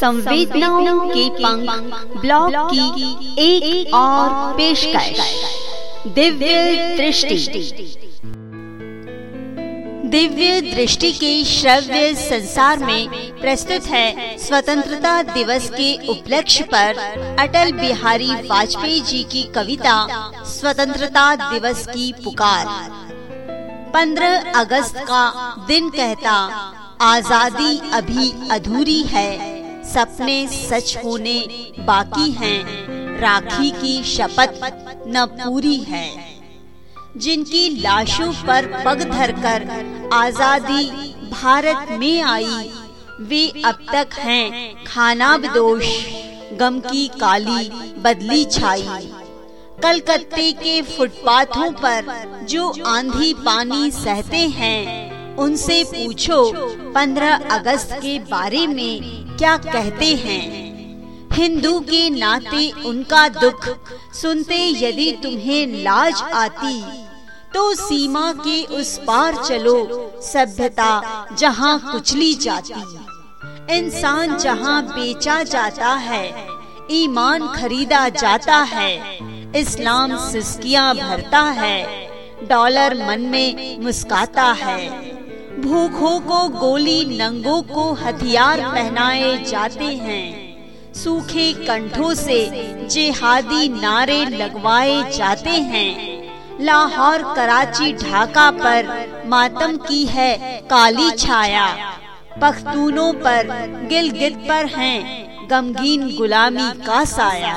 संवेदनाओं के पंख ब्लॉग की एक, एक और पेशकश। दिव्य दृष्टि। दिव्य दृष्टि के श्रव्य संसार में प्रस्तुत है स्वतंत्रता दिवस के उपलक्ष्य पर अटल बिहारी वाजपेयी जी की कविता स्वतंत्रता दिवस की पुकार। 15 अगस्त का दिन कहता आज़ादी अभी अधूरी है। सपने सच होने बाकी हैं। राखी की शपथ न पूरी है। जिनकी लाशों पर पग धरकर आज़ादी भारत में आई, वे अब तक हैं। खाना बदोश गम की काली बदली छाई। कलकत्ते के फुटपाथों पर जो आंधी पानी सहते हैं, उनसे पूछो 15 अगस्त के बारे में क्या कहते हैं? हिंदू के नाते उनका दुख सुनते यदि तुम्हें लाज आती तो सीमा के उस पार चलो, सभ्यता जहाँ कुचली जाती। इंसान जहाँ बेचा जाता है, ईमान खरीदा जाता है, इस्लाम सिस्कियाँ भरता है, डॉलर मन में मुस्काता है। भूखों को गोली, नंगों को हथियार पहनाए जाते हैं। सूखे कंठों से जिहादी नारे लगवाए जाते हैं। लाहौर, कराची ढाका पर मातम की है काली छाया। पख्तूनों पर गिलगित पर हैं गमगीन गुलामी का साया।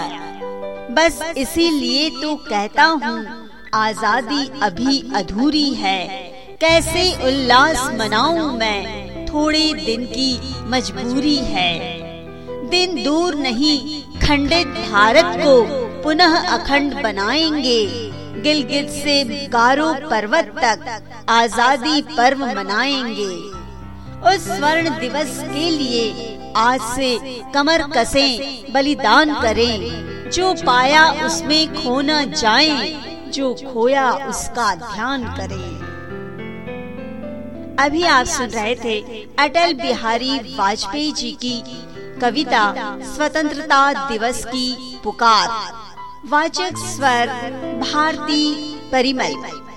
बस इसीलिए तो कहता हूँ, आज़ादी अभी अधूरी है। कैसे उल्लास मनाऊं मैं? थोड़े दिन की मजबूरी है। दिन दूर नहीं, खंडित भारत को पुनः अखंड बनाएँगे। गिलगित से गारो पर्वत तक आज़ादी पर्व मनाएँगे। उस स्वर्ण दिवस के लिए आज से कमर कसे, बलिदान करें। जो पाया उसमें खो न जाए, जो खोया उसका ध्यान करें। अभी आप सुन रहे थे अटल बिहारी वाजपेयी जी की कविता स्वतंत्रता दिवस की पुकार। वाचक स्वर, भारती परिमल।